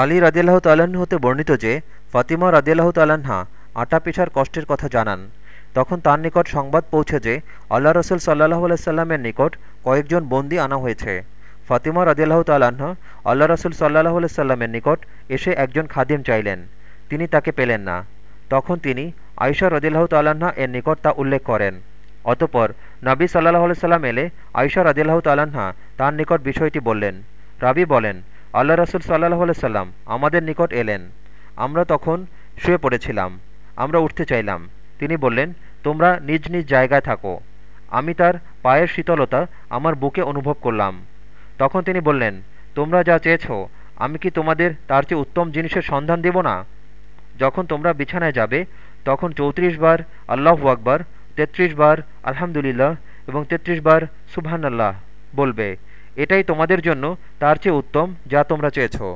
আলী রাদিয়াল্লাহ তাল্লাহ্ন হতে বর্ণিত যে, ফাতিমা রাদিয়াল্লাহ তাল্লাহা আটা পিঠার কষ্টের কথা জানান। তখন তার নিকট সংবাদ পৌঁছে যে, আল্লাহ রসুল সাল্লাহ আলাইসাল্লামের নিকট কয়েকজন বন্দী আনা হয়েছে। ফাতিমা রাদিয়াল্লাহ তাল্লাহ্ন আল্লাহ রসুল সাল্লাহ আলাইসাল্লামের নিকট এসে একজন খাদিম চাইলেন। তিনি তাকে পেলেন না। তখন তিনি আয়সা রদিল্লাহ তাল্লাহা এর নিকট তা উল্লেখ করেন। অতপর নবী সাল্লাহ সাল্লাম এলে আয়সা রদিল্লাহ তাল্লাহা তার নিকট বিষয়টি বললেন। রাবি বলেন আল্লাহ রসুল সাল্লাহ সাল্লাম আমাদের নিকট এলেন। আমরা তখন শুয়ে পড়েছিলাম, আমরা উঠতে চাইলাম। তিনি বললেন, তোমরা নিজ নিজ জায়গায় থাকো। আমি তার পায়ের শীতলতা আমার বুকে অনুভব করলাম। তখন তিনি বললেন, তোমরা যা চেয়েছ, আমি কি তোমাদের তার চেয়ে উত্তম জিনিসের সন্ধান দেব না? যখন তোমরা বিছানায় যাবে, তখন চৌত্রিশ বার আল্লাহ আকবর, তেত্রিশ বার আলহামদুলিল্লাহ এবং তেত্রিশ বার সুবহানাল্লাহ বলবে। এটাই তোমাদের জন্য তার চেয়ে উত্তম যা তোমরা চেয়েছো।